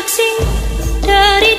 saksi dari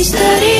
Misteri